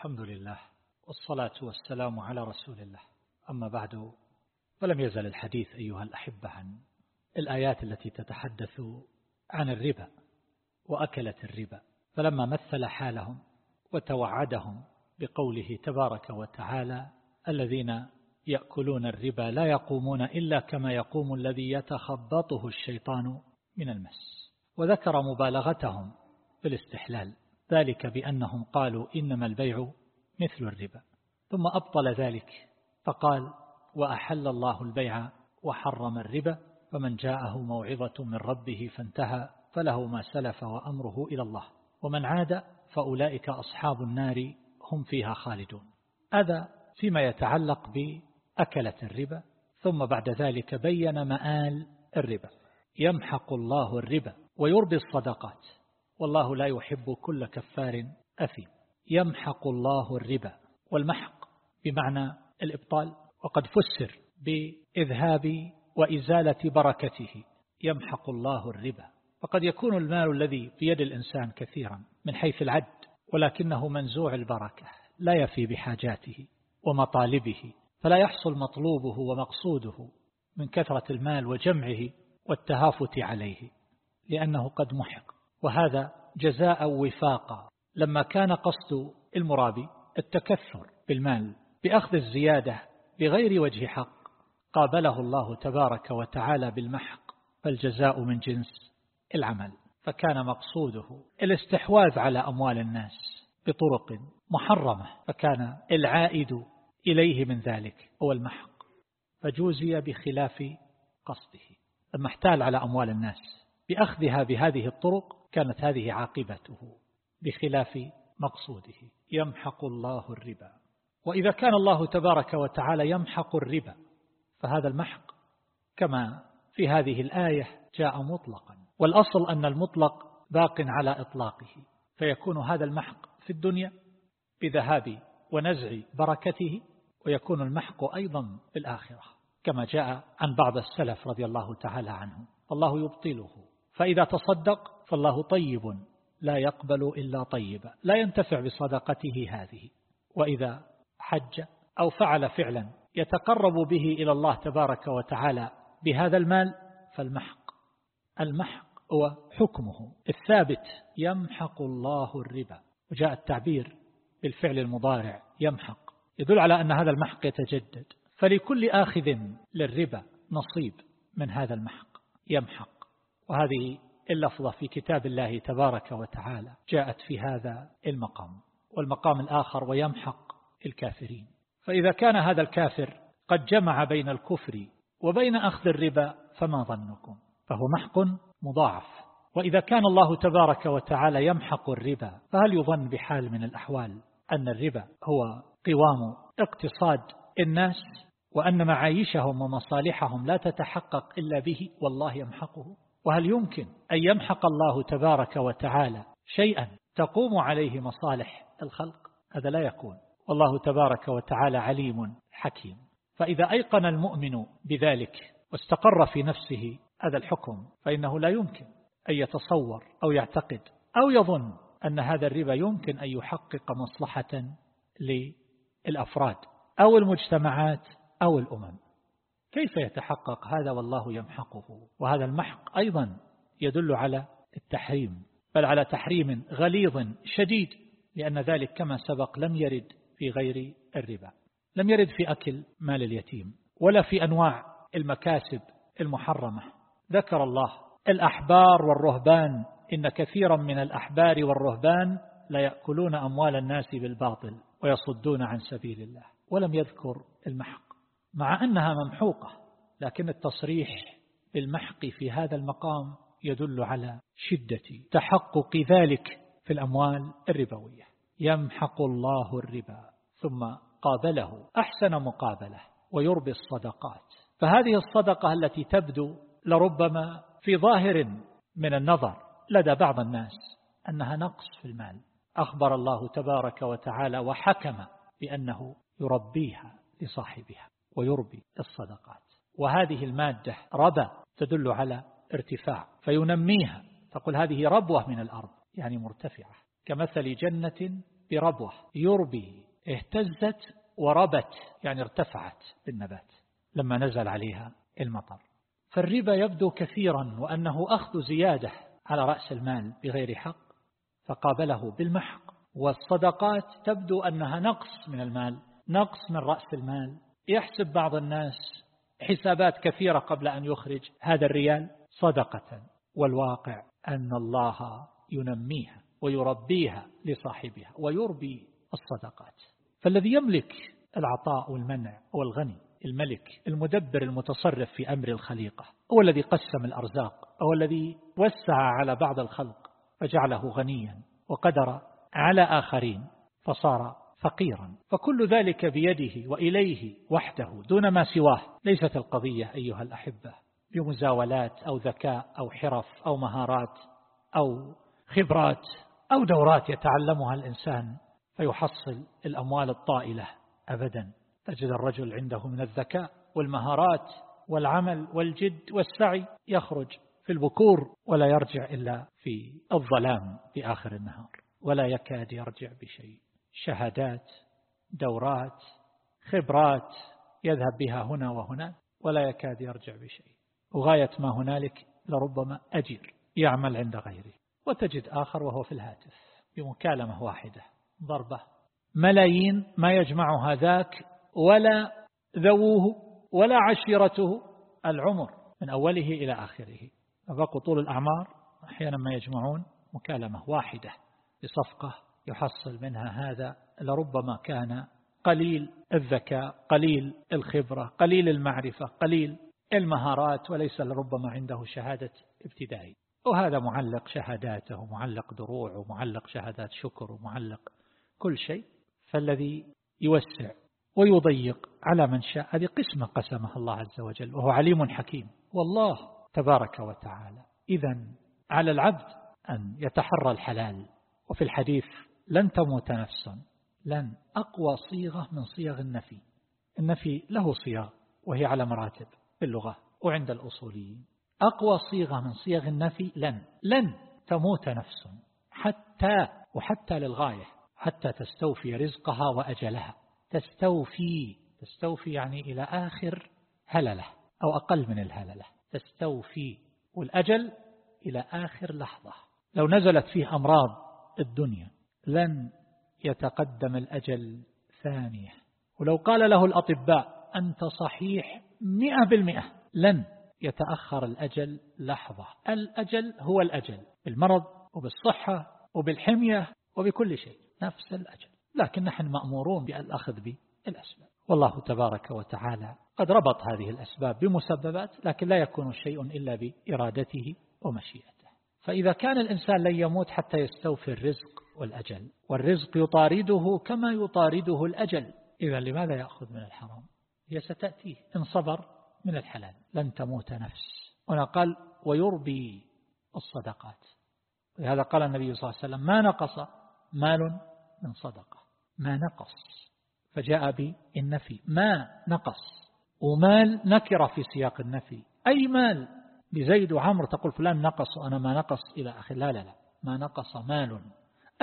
الحمد لله والصلاة والسلام على رسول الله. أما بعد فلم يزل الحديث أيها الأحبة عن الآيات التي تتحدث عن الربا وأكلة الربا. فلما مثل حالهم وتوعدهم بقوله تبارك وتعالى الذين يأكلون الربا لا يقومون إلا كما يقوم الذي يتخبطه الشيطان من المس. وذكر مبالغتهم في الاستحلال. ذلك بأنهم قالوا إنما البيع مثل الربا. ثم أبطل ذلك فقال وأحل الله البيع وحرم الربا فمن جاءه موعظة من ربه فانتهى فله ما سلف وأمره إلى الله. ومن عاد فأولئك أصحاب النار هم فيها خالدون. هذا فيما يتعلق بأكلة الربا. ثم بعد ذلك بين مآل الربا. يمحق الله الربا ويربي الصدقات. والله لا يحب كل كفار أثيم. يمحق الله الربا والمحق بمعنى الإبطال. وقد فسر بإذهاب وإزالة بركته. يمحق الله الربا. فقد يكون المال الذي في يد الإنسان كثيرا من حيث العد ولكنه منزوع البركة لا يفي بحاجاته ومطالبه فلا يحصل مطلوبه ومقصوده من كثرة المال وجمعه والتهافت عليه لأنه قد محق. وهذا جزاء وفاقا. لما كان قصد المرابي التكثر بالمال بأخذ الزيادة بغير وجه حق قابله الله تبارك وتعالى بالمحق فالجزاء من جنس العمل. فكان مقصوده الاستحواذ على أموال الناس بطرق محرمة فكان العائد إليه من ذلك هو المحق. فجوزي بخلاف قصده. لما احتال على أموال الناس بأخذها بهذه الطرق كانت هذه عاقبته بخلاف مقصوده. يمحق الله الربا. وإذا كان الله تبارك وتعالى يمحق الربا فهذا المحق كما في هذه الآية جاء مطلقا. والأصل أن المطلق باق على إطلاقه. فيكون هذا المحق في الدنيا بذهاب ونزع بركته ويكون المحق أيضا في الآخرة كما جاء عن بعض السلف رضي الله تعالى عنه الله يبطله. فإذا تصدق فالله طيب لا يقبل إلا طيبا لا ينتفع بصدقته هذه. وإذا حج أو فعل فعلا يتقرب به إلى الله تبارك وتعالى بهذا المال فالمحق. المحق هو حكمه. الثابت يمحق الله الربا. وجاء التعبير بالفعل المضارع يمحق. يدل على أن هذا المحق يتجدد. فلكل آخذ للربا نصيب من هذا المحق يمحق. وهذه اللفظة في كتاب الله تبارك وتعالى جاءت في هذا المقام والمقام الآخر ويمحق الكافرين. فإذا كان هذا الكافر قد جمع بين الكفر وبين أخذ الربا فما ظنكم؟ فهو محق مضاعف. وإذا كان الله تبارك وتعالى يمحق الربا فهل يظن بحال من الأحوال أن الربا هو قوام اقتصاد الناس وأن معايشهم ومصالحهم لا تتحقق إلا به والله يمحقه؟ وهل يمكن أن يمحق الله تبارك وتعالى شيئا تقوم عليه مصالح الخلق؟ هذا لا يكون. والله تبارك وتعالى عليم حكيم. فإذا أيقن المؤمن بذلك واستقر في نفسه هذا الحكم فإنه لا يمكن أن يتصور أو يعتقد أو يظن أن هذا الربا يمكن أن يحقق مصلحة للأفراد أو المجتمعات أو الأمم. كيف يتحقق هذا والله يمحقه؟ وهذا المحق أيضا يدل على التحريم بل على تحريم غليظ شديد لأن ذلك كما سبق لم يرد في غير الربا لم يرد في أكل مال اليتيم ولا في أنواع المكاسب المحرمة. ذكر الله الأحبار والرهبان إن كثيرا من الأحبار والرهبان لا يأكلون أموال الناس بالباطل ويصدون عن سبيل الله ولم يذكر المحق. مع أنها ممحوقة لكن التصريح بالمحق في هذا المقام يدل على شدة تحقق ذلك في الأموال الربوية. يمحق الله الربا ثم قابله أحسن مقابلة ويربي الصدقات. فهذه الصدقة التي تبدو لربما في ظاهر من النظر لدى بعض الناس أنها نقص في المال. أخبر الله تبارك وتعالى وحكم بأنه يربيها لصاحبها. ويربي الصدقات. وهذه المادة ربا تدل على ارتفاع فينميها. تقول هذه ربوة من الأرض يعني مرتفعة. كمثل جنة بربوة يربي اهتزت وربت يعني ارتفعت بالنبات لما نزل عليها المطر. فالربا يبدو كثيرا وأنه أخذ زيادة على رأس المال بغير حق فقابله بالمحق. والصدقات تبدو أنها نقص من المال نقص من رأس المال. يحسب بعض الناس حسابات كثيرة قبل أن يخرج هذا الريال صدقة والواقع أن الله ينميها ويربيها لصاحبها ويربي الصدقات. فالذي يملك العطاء والمنع والغني الملك المدبر المتصرف في أمر الخليقة هو الذي قسم الأرزاق هو الذي وسع على بعض الخلق فجعله غنيا وقدر على آخرين فصار فقيرا فكل ذلك بيده وإليه وحده دون ما سواه. ليست القضية أيها الأحبة بمزاولات أو ذكاء أو حرف أو مهارات أو خبرات أو دورات يتعلمها الإنسان فيحصل الأموال الطائلة أبدا. تجد الرجل عنده من الذكاء والمهارات والعمل والجد والسعي يخرج في البكور ولا يرجع إلا في الظلام في آخر النهار ولا يكاد يرجع بشيء. شهادات دورات خبرات يذهب بها هنا وهنا ولا يكاد يرجع بشيء. وغاية ما هنالك لربما أجير يعمل عند غيره. وتجد آخر وهو في الهاتف بمكالمة واحدة. ضربة. ملايين ما يجمع هذاك ولا ذووه ولا عشيرته العمر من أوله إلى آخره. أبقوا طول الأعمار أحيانا ما يجمعون مكالمة واحدة بصفقة يحصل منها هذا لربما كان قليل الذكاء قليل الخبرة قليل المعرفة قليل المهارات وليس لربما عنده شهادة ابتدائي. وهذا معلق شهاداته ومعلق دروع ومعلق شهادات شكر ومعلق كل شيء. فالذي يوسع ويضيق على من شاء هذه قسمة قسمها الله عز وجل وهو عليم حكيم. والله تبارك وتعالى إذا على العبد أن يتحرى الحلال. وفي الحديث لن تموت نفس لن. أقوى صيغة من صيغ النفي. النفي له صيغ وهي على مراتب في اللغة وعند الأصوليين. أقوى صيغة من صيغ النفي لن. لن تموت نفس. حتى وحتى للغاية حتى تستوفي رزقها وأجلها. تستوفي تستوفي يعني إلى آخر هللة أو أقل من الهللة. تستوفي والأجل إلى آخر لحظة. لو نزلت فيه أمراض الدنيا لن يتقدم الأجل ثانية. ولو قال له الأطباء أنت صحيح مئة بالمئة لن يتأخر الأجل لحظة. الأجل هو الأجل بالمرض وبالصحة وبالحمية وبكل شيء نفس الأجل. لكن نحن مأمورون بالأخذ بالأسباب. والله تبارك وتعالى قد ربط هذه الأسباب بمسببات لكن لا يكون شيء إلا بإرادته ومشيئته. فإذا كان الإنسان لن يموت حتى يستوفي الرزق والأجل والرزق يطارده كما يطارده الأجل. إذا لماذا يأخذ من الحرام؟ هي ستأتيه. إن صبر من الحلال. لن تموت نفس. هنا قال ويربي الصدقات. لهذا قال النبي صلى الله عليه وسلم ما نقص مال من صدقة. ما نقص. فجاء بالنفي ما نقص. ومال نكر في سياق النفي. أي مال؟ بزيد وعمر تقول فلان نقص وأنا ما نقص إلى آخر. لا لا لا. ما نقص مال.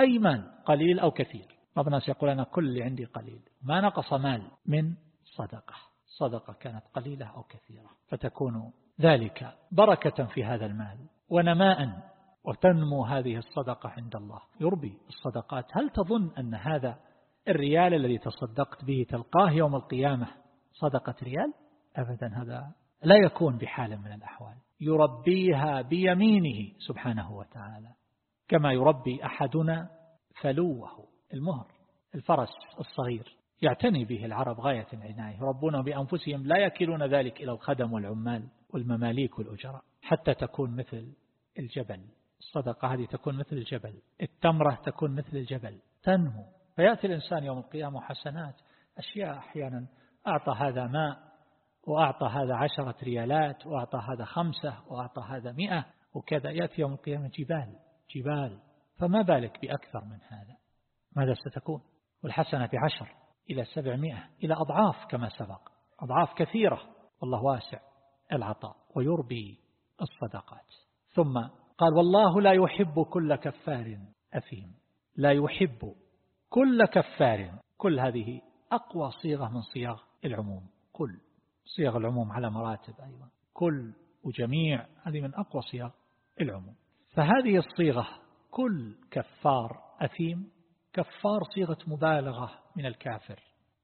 أي مال؟ قليل أو كثير. بعض الناس يقول أنا كل اللي عندي قليل. ما نقص مال؟ من صدقة. صدقة كانت قليلة أو كثيرة. فتكون ذلك بركة في هذا المال ونماء. وتنمو هذه الصدقة عند الله. يربي الصدقات. هل تظن أن هذا الريال الذي تصدقت به تلقاه يوم القيامة صدقة ريال؟ أبدا هذا لا يكون بحال من الأحوال. يربيها بيمينه سبحانه وتعالى كما يربي أحدنا فلوه المهر الفرس الصغير. يعتني به العرب غاية العناية. يربونه بأنفسهم لا يكلون ذلك إلى الخدم والعمال والمماليك والأجراء. حتى تكون مثل الجبل. الصدقة هذه تكون مثل الجبل. التمرة تكون مثل الجبل. تنمو فيأتي الإنسان يوم القيامة حسنات أشياء أحيانا أعطى هذا ماء وأعطى هذا عشرة ريالات وأعطى هذا خمسة وأعطى هذا مئة وكذا يأتي يوم القيامة جبال جبال. فما بالك بأكثر من هذا؟ ماذا ستكون؟ والحسنة بعشر إلى سبعمائة إلى أضعاف كما سبق. أضعاف كثيرة. والله واسع. العطاء ويربي الصدقات. ثم قال والله لا يحب كل كفار أثيم. لا يحب كل كفار. كل هذه أقوى صيغة من صيغ العموم. كل صيغ العموم على مراتب أيضا. كل وجميع هذه من أقوى صيغ العموم. فهذه الصيغة كل كفار أثيم كفار صيغة مبالغة من الكافر.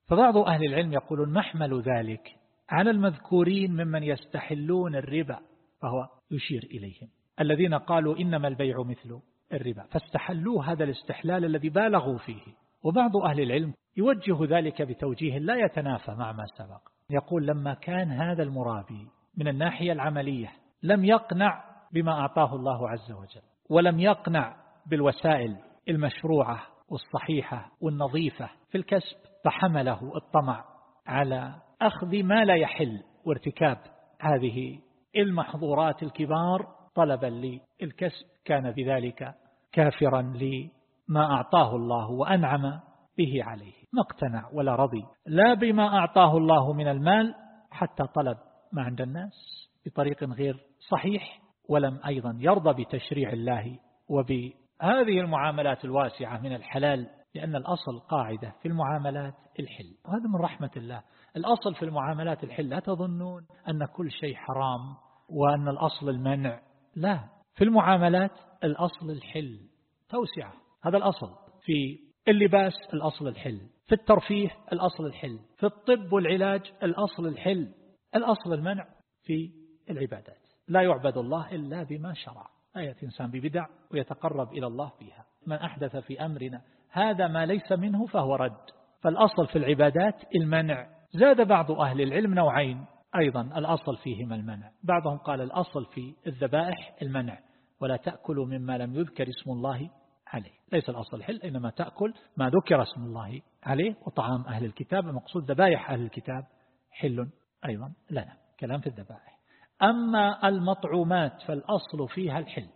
فبعض أهل العلم يقولون محمل ذلك على المذكورين ممن يستحلون الربا فهو يشير إليهم. الذين قالوا إنما البيع مثل الربا فاستحلوا هذا الاستحلال الذي بالغوا فيه. وبعض أهل العلم يوجه ذلك بتوجيه لا يتنافى مع ما سبق. يقول لما كان هذا المرابي من الناحية العملية لم يقنع بما أعطاه الله عز وجل ولم يقنع بالوسائل المشروعة والصحيحة والنظيفة في الكسب فحمله الطمع على أخذ ما لا يحل وارتكاب هذه المحظورات الكبار طلبا للكسب. كان بذلك كافرا لما أعطاه الله وأنعم به عليه. ما اقتنع ولا رضي. لا بما أعطاه الله من المال حتى طلب ما عند الناس بطريق غير صحيح ولم أيضا يرضى بتشريع الله وبهذه المعاملات الواسعة من الحلال لأن الأصل قاعدة في المعاملات الحل. وهذا من رحمة الله. الأصل في المعاملات الحل لا تظنون أن كل شيء حرام وأن الأصل المنع. لا. في المعاملات الأصل الحل. توسعة. هذا الأصل. في اللباس الأصل الحل في الترفيه الأصل الحل في الطب والعلاج الأصل الحل. الأصل المنع في العبادات. لا يعبد الله إلا بما شرع. آية إنسان ببدع ويتقرب إلى الله فيها من أحدث في أمرنا هذا ما ليس منه فهو رد. فالأصل في العبادات المنع. زاد بعض أهل العلم نوعين. أيضا الأصل فيهما المنع. بعضهم قال الأصل في الذبائح المنع. ولا تأكلوا مما لم يذكر اسم الله عليه. ليس الأصل حل إنما تأكل ما ذكر اسم الله عليه وطعام أهل الكتاب. المقصود ذبائح أهل الكتاب حل أيضا لنا كلام في الذبائح. أما المطعومات فالأصل فيها الحل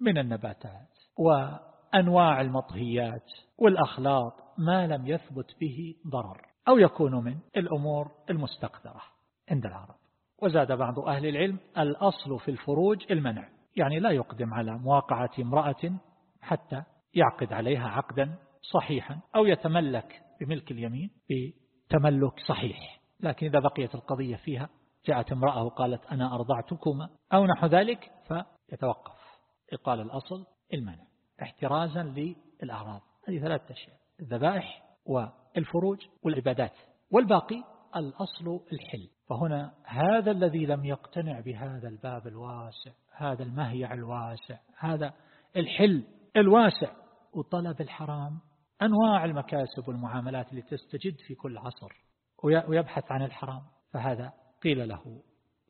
من النباتات وأنواع المطهيات والأخلاط ما لم يثبت به ضرر أو يكون من الأمور المستقدرة عند العرب. وزاد بعض أهل العلم الأصل في الفروج المنع يعني لا يقدم على مواقعة امرأة حتى يعقد عليها عقدا صحيحا أو يتملك بملك اليمين بتملك صحيح. لكن إذا بقيت القضية فيها جاءت امرأة وقالت أنا أرضعتكما أو نحو ذلك فيتوقف. إقال الأصل المنع. احترازا للأعراض. هذه ثلاثة أشياء الذبائح والفروج والعبادات. والباقي الأصل الحل. فهنا هذا الذي لم يقتنع بهذا الباب الواسع هذا المهيع الواسع هذا الحل الواسع. وطلب الحرام أنواع المكاسب والمعاملات اللي تستجد في كل عصر ويبحث عن الحرام. فهذا قيل له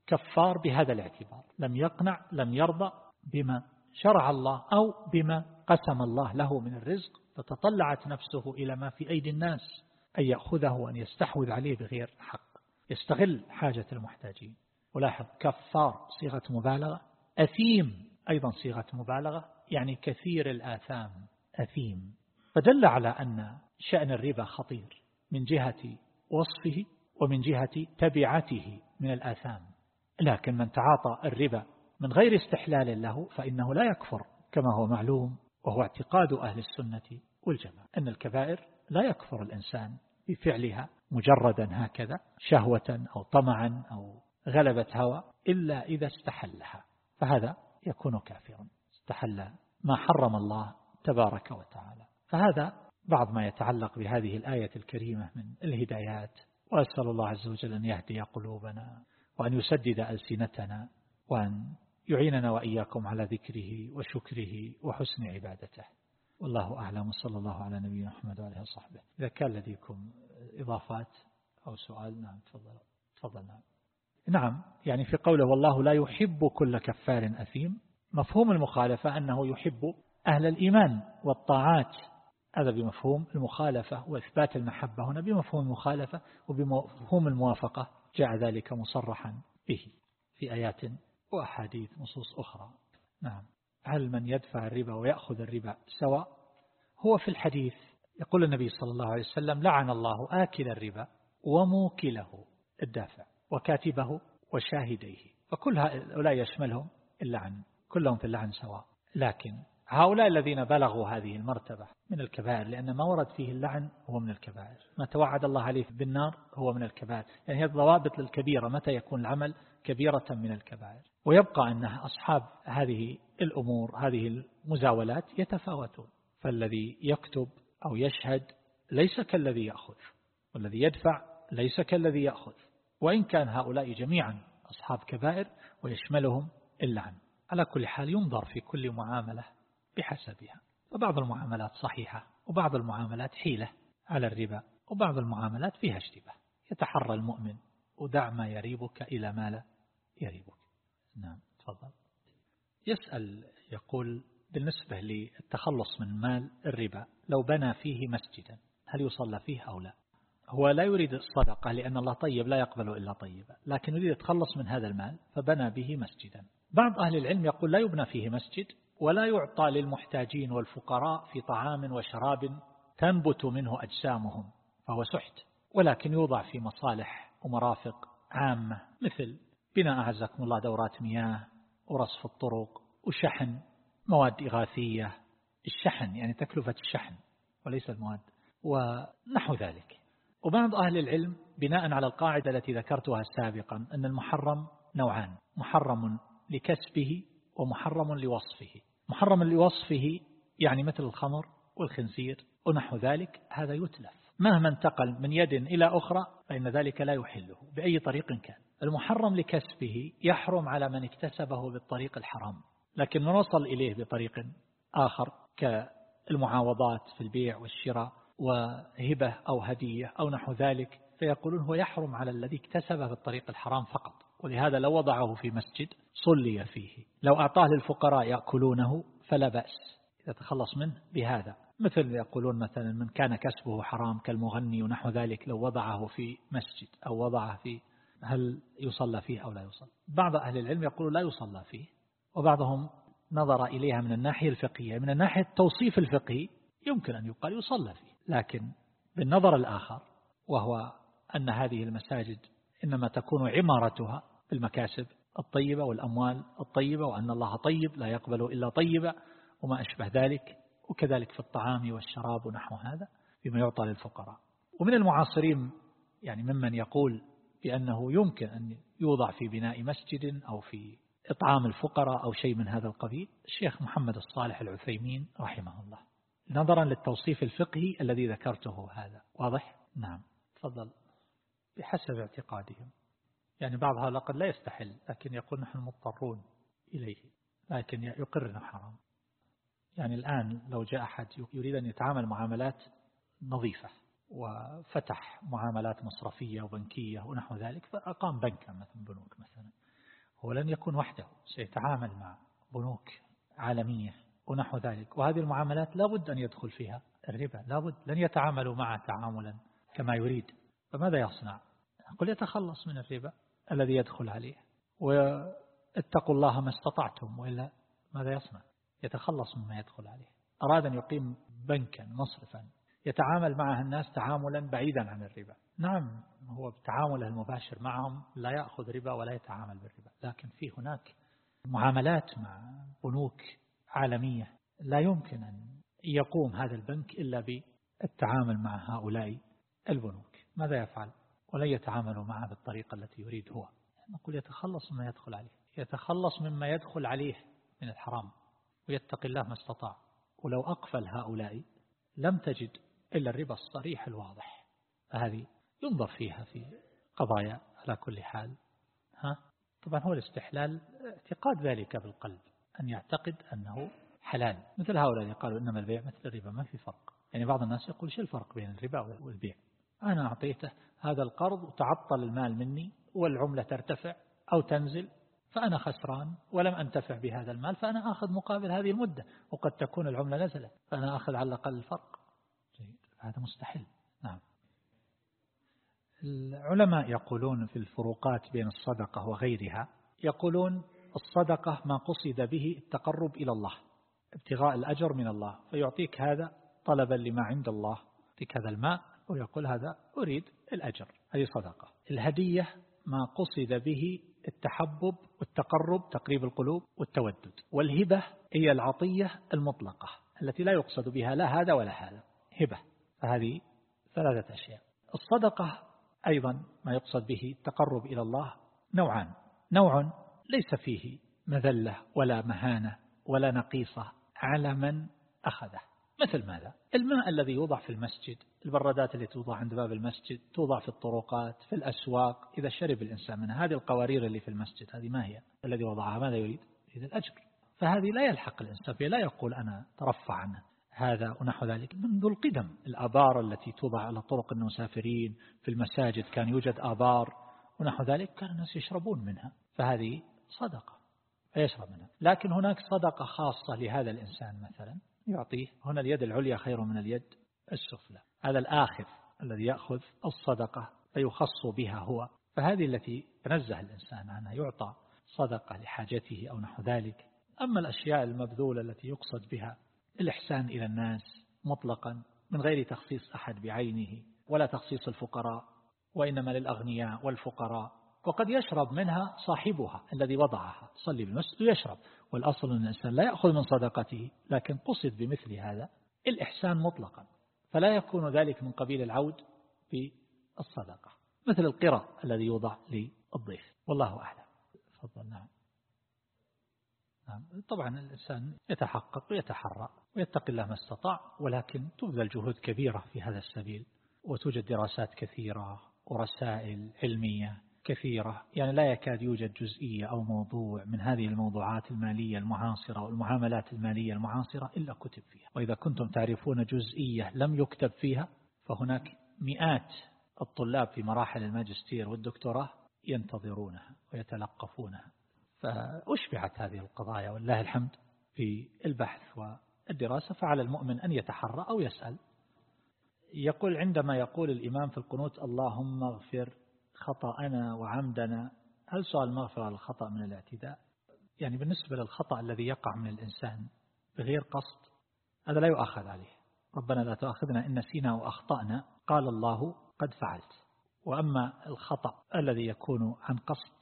كفار بهذا الاعتبار لم يقنع لم يرضى بما شرع الله أو بما قسم الله له من الرزق فتطلعت نفسه إلى ما في أيدي الناس أن يأخذه وأن يستحوذ عليه بغير حق. يستغل حاجة المحتاجين. ولاحظ كفار صيغة مبالغة أثيم أيضا صيغة مبالغة يعني كثير الآثام. أثيم. فدل على أن شأن الربا خطير من جهة وصفه ومن جهة تبعته من الآثام. لكن من تعاطى الربا من غير استحلال له فإنه لا يكفر كما هو معلوم وهو اعتقاد أهل السنة والجماعة. أن الكبائر لا يكفر الإنسان بفعلها مجردا هكذا شهوة أو طمعا أو غلبة هوى إلا إذا استحلها. فهذا يكون كافرا. استحل ما حرم الله تبارك وتعالى. فهذا بعض ما يتعلق بهذه الآية الكريمة من الهدايات وأسأل الله عز وجل أن يهدي قلوبنا وأن يسدد ألسنتنا وأن يعيننا وإياكم على ذكره وشكره وحسن عبادته. والله أعلم صلى الله على نبينا محمد وعليه وصحبه. إذا كان لديكم إضافات أو سؤال نعم تفضل. تفضل نعم. نعم يعني في قوله والله لا يحب كل كفار أثيم مفهوم المخالفة أنه يحب أهل الإيمان والطاعات. هذا بمفهوم المخالفة وإثبات المحبة. هنا بمفهوم المخالفة وبمفهوم الموافقة جاء ذلك مصرحا به في آيات وأحاديث نصوص أخرى. نعم. هل من يدفع الربا ويأخذ الربا سواء؟ هو في الحديث يقول النبي صلى الله عليه وسلم لعن الله آكل الربا وموكله الدافع وكاتبه وشاهديه. فكل هؤلاء يشملهم اللعن. كلهم في اللعن سواء. لكن هؤلاء الذين بلغوا هذه المرتبة من الكبائر لأن ما ورد فيه اللعن هو من الكبائر. ما توعد الله عليه بالنار هو من الكبائر. يعني هي الضوابط للكبيرة متى يكون العمل كبيرة من الكبائر. ويبقى أن أصحاب هذه الأمور هذه المزاولات يتفاوتون. فالذي يكتب أو يشهد ليس كالذي يأخذ والذي يدفع ليس كالذي يأخذ. وإن كان هؤلاء جميعا أصحاب كبائر ويشملهم اللعن. على كل حال ينظر في كل معاملة بحسبها. فبعض المعاملات صحيحة وبعض المعاملات حيلة على الربا وبعض المعاملات فيها اشتباه. يتحرى المؤمن ودع ما يريبك إلى ما لا يريبك. نعم تفضل. يسأل يقول بالنسبة للتخلص من مال الربا لو بنى فيه مسجدا هل يصلى فيه أو لا؟ هو لا يريد الصدقة لأن الله طيب لا يقبل إلا طيبا لكن يريد يتخلص من هذا المال فبنى به مسجدا. بعض أهل العلم يقول لا يبنى فيه مسجد ولا يعطى للمحتاجين والفقراء في طعام وشراب تنبت منه أجسامهم فهو سحت ولكن يوضع في مصالح ومرافق عامة مثل بناء أعزكم الله دورات مياه ورصف الطرق وشحن مواد إغاثية الشحن يعني تكلفة الشحن وليس المواد ونحو ذلك. وبعض أهل العلم بناء على القاعدة التي ذكرتها سابقا أن المحرم نوعان محرم لكسبه ومحرم لوصفه. محرم لوصفه يعني مثل الخمر والخنزير ونحو ذلك هذا يتلف. مهما انتقل من يد إلى أخرى فإن ذلك لا يحله بأي طريق كان. المحرم لكسبه يحرم على من اكتسبه بالطريق الحرام. لكن من وصل إليه بطريق آخر كالمعاوضات في البيع والشراء وهبة أو هدية أو نحو ذلك فيقولون هو يحرم على الذي اكتسبه بالطريق الحرام فقط. ولهذا لو وضعه في مسجد صلي فيه. لو أعطاه للفقراء يأكلونه فلا بأس. يتخلص منه بهذا. مثل يقولون مثلا من كان كسبه حرام كالمغني ونحو ذلك لو وضعه في مسجد أو وضعه في هل يصلى فيه أو لا يصلى. بعض أهل العلم يقول لا يصلى فيه. وبعضهم نظر إليها من الناحية الفقهية. من الناحية التوصيف الفقهي يمكن أن يقال يصلى فيه. لكن بالنظر الآخر وهو أن هذه المساجد إنما تكون عمارتها بالمكاسب الطيبة والأموال الطيبة وأن الله طيب لا يقبل إلا طيبة وما أشبه ذلك وكذلك في الطعام والشراب ونحو هذا بما يعطى للفقراء. ومن المعاصرين يعني ممن يقول بأنه يمكن أن يوضع في بناء مسجد أو في إطعام الفقراء أو شيء من هذا القبيل الشيخ محمد الصالح العثيمين رحمه الله. نظرا للتوصيف الفقهي الذي ذكرته هذا واضح؟ نعم. تفضل. بحسب اعتقادهم. يعني بعض هؤلاء قد لا يستحل لكن يقول نحن مضطرون إليه لكن يقر أنه حرام. يعني الآن لو جاء أحد يريد أن يتعامل معاملات نظيفة وفتح معاملات مصرفية وبنكية ونحو ذلك فأقام بنكا مثل بنوك مثلا. هو لن يكون وحده سيتعامل مع بنوك عالمية ونحو ذلك. وهذه المعاملات لابد أن يدخل فيها الربا لابد لن يتعاملوا معه تعاملا كما يريد. فماذا يصنع؟ قل يتخلص من الربا. الذي يدخل عليه. واتقوا الله ما استطعتم وإلا ماذا يصنع؟ يتخلص مما يدخل عليه. أراد أن يقيم بنكا مصرفا. يتعامل معها الناس تعاملا بعيدا عن الربا. نعم هو بتعامله المباشر معهم لا يأخذ ربا ولا يتعامل بالربا. لكن في هناك معاملات مع بنوك عالمية. لا يمكن أن يقوم هذا البنك إلا بالتعامل مع هؤلاء البنوك. ماذا يفعل؟ ولن يتعاملوا معه بالطريقة التي يريد هو. نقول يتخلص مما يدخل عليه. يتخلص مما يدخل عليه من الحرام ويتقي الله ما استطاع. ولو أقفل هؤلاء لم تجد إلا الربا الصريح الواضح. هذه ينظر فيها في قضايا على كل حال. ها؟ طبعا هو الاستحلال اعتقاد ذلك بالقلب أن يعتقد أنه حلال. مثل هؤلاء اللي قالوا إنما البيع مثل الربا ما في فرق. يعني بعض الناس يقول شو الفرق بين الربا والبيع؟ أنا أعطيته هذا القرض وتعطل المال مني والعملة ترتفع أو تنزل فأنا خسران ولم أنتفع بهذا المال فأنا أخذ مقابل هذه المدة وقد تكون العملة نزلت فأنا أخذ على الأقل الفرق. جيد. هذا مستحيل. نعم. العلماء يقولون في الفروقات بين الصدقة وغيرها يقولون الصدقة ما قصد به التقرب إلى الله ابتغاء الأجر من الله فيعطيك هذا طلبا لما عند الله يعطيك هذا الماء ويقول هذا أريد الأجر. هذه صدقة. الهدية ما قصد به بالتحبب والتقرب تقريب القلوب والتودد. والهبة هي العطية المطلقة التي لا يقصد بها لا هذا ولا هذا. هبة. فهذه ثلاثة أشياء. الصدقة أيضا ما يقصد به التقرب إلى الله نوعان. نوع ليس فيه مذلة ولا مهانة ولا نقيصة على من أخذه. مثل ماذا؟ الماء الذي يوضع في المسجد البرادات التي توضع عند باب المسجد توضع في الطرقات في الأسواق إذا شرب الإنسان منها. هذه القوارير اللي في المسجد هذه ما هي؟ الذي وضعها ماذا يريد؟ يريد الأجر. فهذه لا يلحق الإنسان لا يقول أنا ترفع عنه هذا ونحو ذلك. منذ القدم الآبار التي توضع على طرق المسافرين في المساجد كان يوجد آبار ونحو ذلك كان الناس يشربون منها. فهذه صدقة فيشرب منها. لكن هناك صدقة خاصة لهذا الإنسان مثلا. يعطيه. هنا اليد العليا خير من اليد السفلى. هذا الآخذ الذي يأخذ الصدقة فيخص بها هو. فهذه التي تنزه الإنسان عنها يعطى صدقة لحاجته أو نحو ذلك. أما الأشياء المبذولة التي يقصد بها الإحسان إلى الناس مطلقا من غير تخصيص أحد بعينه ولا تخصيص الفقراء وإنما للأغنياء والفقراء. وقد يشرب منها صاحبها الذي وضعها صلي بالمسجد ويشرب. والأصل أن الإنسان لا يأخذ من صدقته لكن قصد بمثل هذا الإحسان مطلقا. فلا يكون ذلك من قبيل العود في الصدقة مثل القرى الذي يوضع للضيف. والله أعلم. تفضل نعم. نعم. طبعا الإنسان يتحقق ويتحرى ويتقي الله ما استطاع ولكن تبذل جهود كبيرة في هذا السبيل وتوجد دراسات كثيرة ورسائل علمية كثيرة. يعني لا يكاد يوجد جزئية أو موضوع من هذه الموضوعات المالية المعاصرة والمعاملات المالية المعاصرة إلا كتب فيها. وإذا كنتم تعرفون جزئية لم يكتب فيها فهناك مئات الطلاب في مراحل الماجستير والدكتوراه ينتظرونها ويتلقفونها. فأشبعت هذه القضايا والله الحمد في البحث والدراسة. فعلى المؤمن أن يتحرى أو يسأل. يقول عندما يقول الإمام في القنوت اللهم اغفر خطأنا وعمدنا. هل سؤال المغفرة للخطأ من الاعتداء؟ يعني بالنسبة للخطأ الذي يقع من الإنسان بغير قصد هذا لا يؤخذ عليه. ربنا لا تؤاخذنا إن نسينا وأخطأنا. قال الله قد فعلت. وأما الخطأ الذي يكون عن قصد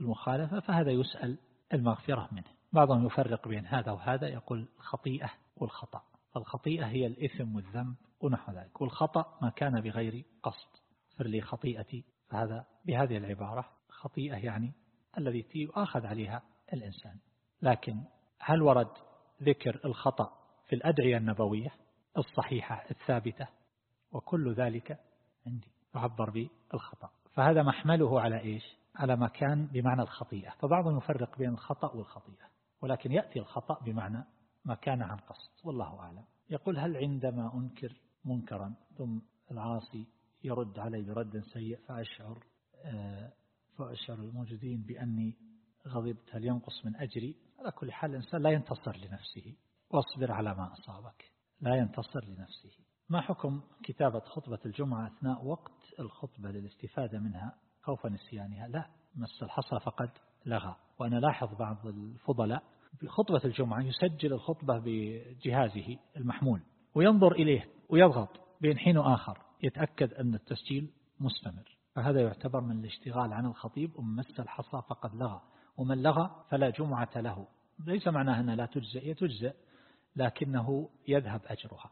المخالفة فهذا يسأل المغفرة منه. بعضهم يفرق بين هذا وهذا يقول الخطيئة والخطأ. فالخطيئة هي الإثم والذنب ونحو ذلك. والخطأ ما كان بغير قصد. فر لي خطيئتي. فهذا بهذه العبارة خطيئة يعني الذي يؤاخذ عليها الإنسان. لكن هل ورد ذكر الخطأ في الأدعية النبوية الصحيحة الثابتة؟ وكل ذلك عندي يعبر بالخطأ. فهذا محمله على إيش؟ على ما كان بمعنى الخطيئة. فبعضهم يفرق بين الخطأ والخطيئة ولكن يأتي الخطأ بمعنى ما كان عن قصد والله أعلم. يقول هل عندما أنكر منكرا ثم العاصي يرد علي برد سيء فأشعر آه، فأشعر الموجودين بأني غضبت هل ينقص من أجري؟ على كل حال الإنسان لا ينتصر لنفسه. واصبر على ما أصابك. لا ينتصر لنفسه. ما حكم كتابة خطبة الجمعة أثناء وقت الخطبة للاستفادة منها خوف نسيانها؟ لا مس الحصى فقد لغى. وأنا لاحظ بعض الفضلاء بخطبة الجمعة يسجل الخطبة بجهازه المحمول وينظر إليه ويضغط بين حين وآخر. يتأكد أن التسجيل مستمر. فهذا يعتبر من الاشتغال عن الخطيب ومس الحصى فقد لغى. ومن لغى فلا جمعة له. ليس معناه أنها لا تجزئ تجزئ لكنه يذهب أجرها.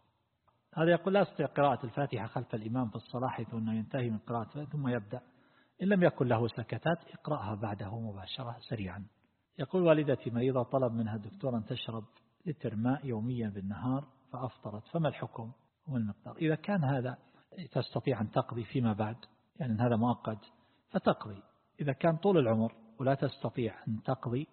هذا يقول لا أستطيع قراءة الفاتحة خلف الإمام في الصلاة حيث أنه ينتهي من قراءة ثم يبدأ. إن لم يكن له سكتات اقرأها بعده مباشرة سريعا. يقول والدتي مريضة طلب منها الدكتور أن تشرب لتر ماء يوميا بالنهار فأفطرت فما الحكم والمقدار؟ إذا كان هذا تستطيع أن تقضي فيما بعد يعني هذا مؤقت فتقضي. إذا كان طول العمر ولا تستطيع أن تقضي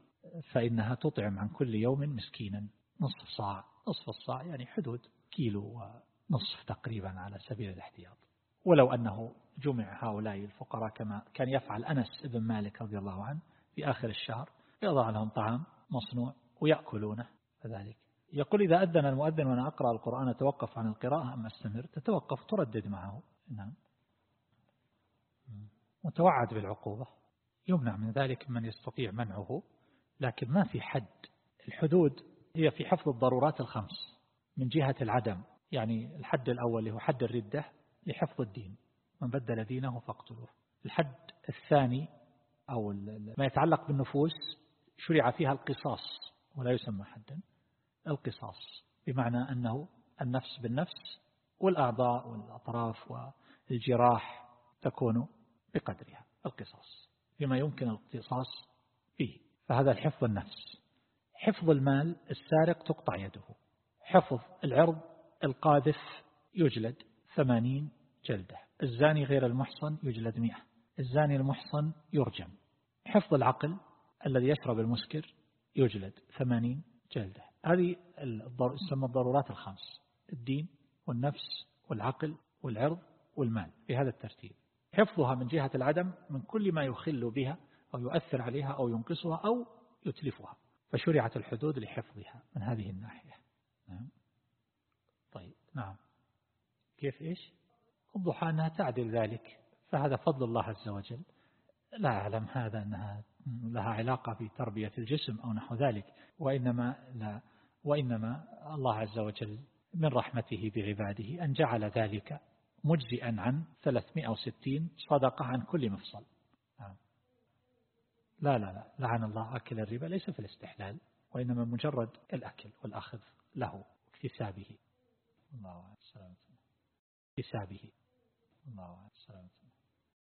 فإنها تطعم عن كل يوم مسكينا. نصف صاع نصف الصاع يعني حدود كيلو ونصف تقريبا على سبيل الاحتياط. ولو أنه جمع هؤلاء الفقراء كما كان يفعل أنس بن مالك رضي الله عنه في آخر الشهر يضع لهم طعام مصنوع ويأكلونه كذلك يقول إذا أذن المؤذن وأنا أقرأ القرآن أتوقف عن القراءة أم أستمر؟ تتوقف تردد معه. نعم. متوعد بالعقوبة. يمنع من ذلك من يستطيع منعه. لكن ما في حد. الحدود هي في حفظ الضرورات الخمس من جهة العدم. يعني الحد الأول هو حد الردة لحفظ الدين. من بدل دينه فاقتلوه. الحد الثاني أو ما يتعلق بالنفوس شرع فيها القصاص ولا يسمى حدا. القصاص بمعنى أنه النفس بالنفس والأعضاء والأطراف والجراح تكون بقدرها القصاص فيما يمكن الاقتصاص فيه. فهذا الحفظ النفس حفظ المال السارق تقطع يده حفظ العرض القاذف يجلد ثمانين جلدة الزاني غير المحصن يجلد مئة الزاني المحصن يرجم حفظ العقل الذي يشرب المسكر يجلد ثمانين جلدة. هذه تسمى الضرورات الخمس. الدين والنفس والعقل والعرض والمال بهذا الترتيب. حفظها من جهة العدم من كل ما يخل بها أو يؤثر عليها أو ينقصها أو يتلفها. فشرعت الحدود لحفظها من هذه الناحية. نعم. طيب نعم. كيف إيش؟ الضحى أنها تعدل ذلك فهذا فضل الله عز وجل. لا أعلم هذا أنها لها علاقة بتربية الجسم أو نحو ذلك وإنما, لا. وإنما الله عز وجل من رحمته بعباده أن جعل ذلك مجزئا عن 360 صدقة عن كل مفصل. نعم. لا لا لا. لعن الله أكل الربا ليس في الاستحلال وإنما مجرد الأكل والأخذ له اكتسابه. الله عليه اكتسابه. الله عليه